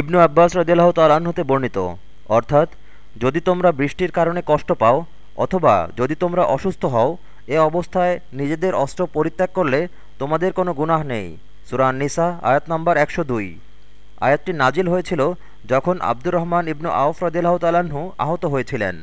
ইবনু আব্বাস রদিল্লাহ তালাহ হতে বর্ণিত, অর্থাৎ, যদি তোমরা বৃষ্টির কারণে কষ্ট পাও, অথবা যদি তোমরা অসুস্থ হও, এ অবস্থায় নিজেদের অস্ত্র পরিত্যাগ করলে তোমাদের কোনো গুনাহ নেই। সুরান নিসা আয়াত নম্বর একশো দুই। আয়াতটি নাজিল হয়েছিল যখন আব্দুর রহমান ইবনু আউফ রদিল্লাহ তালাহু আহত হয়েছিলেন।